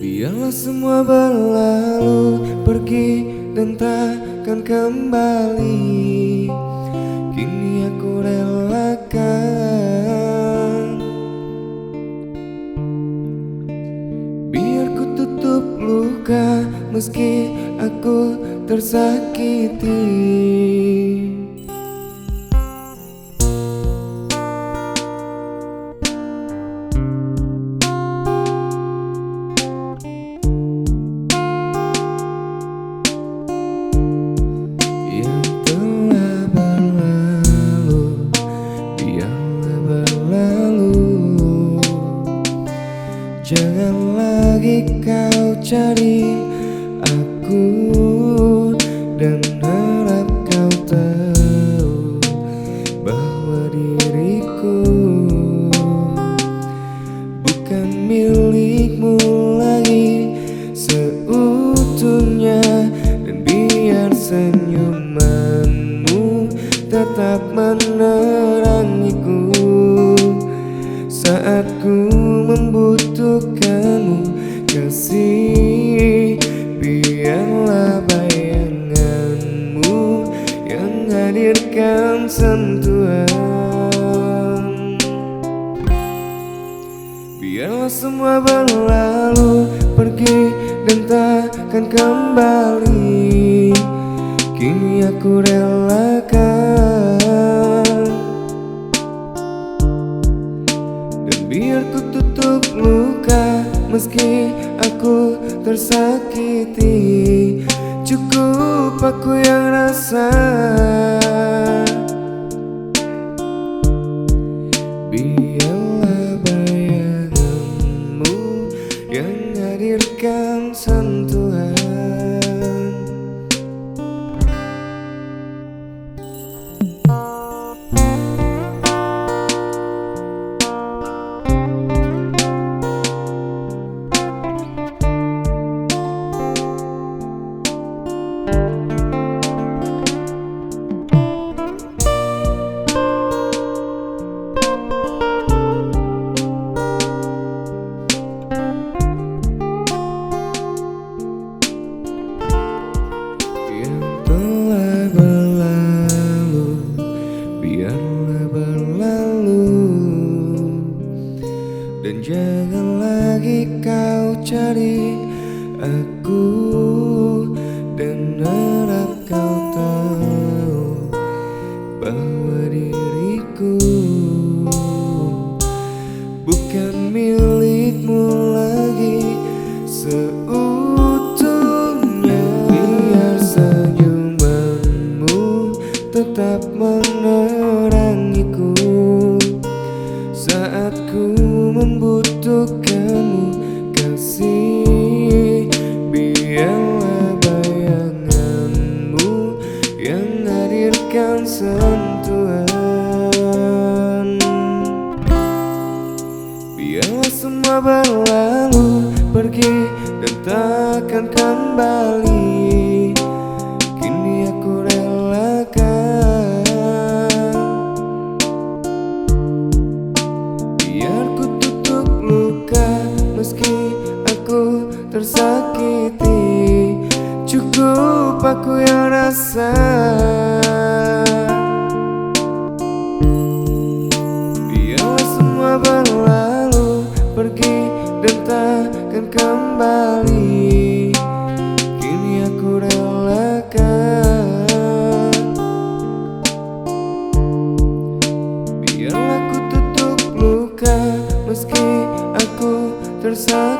Biarlah semua berlalu Pergi dan takkan kembali. Kini aku relakan. Biar ku tutup luka Meski aku tersakiti Jangan lagi kau cari aku Dan harap kau tahu Bahwa diriku Bukan milikmu lagi. Seutuhnya Dan biar senyumanmu Tetap menerangiku membutuhkanmu Kasih Biarlah bayanganmu Yang hadirkan sentuhan. Biarlah semua berlalu Pergi dan takkan kembali. Kini aku relakan. Dan biar ku tutup Meski aku tersakiti Cukup aku yang rasa. Biarlah Dan jangan lagi kau cari aku Dan harap kau tahu Bahwa diriku Bukan milikmu lagi. Seutuhnya Biar senyumanmu Tetap menerangiku. Saat ku membutuhkanmu Kasih Biarlah bayanganmu Yang hadirkan sentuhan. Biarlah semua berlalu Pergi dan takkan kembali tersakiti. Cukup aku yang rasa. Biarlah semua berlalu Pergi dan takkan kembali. Kini aku relakan. Biarlah ku tutup luka Meski aku tersakiti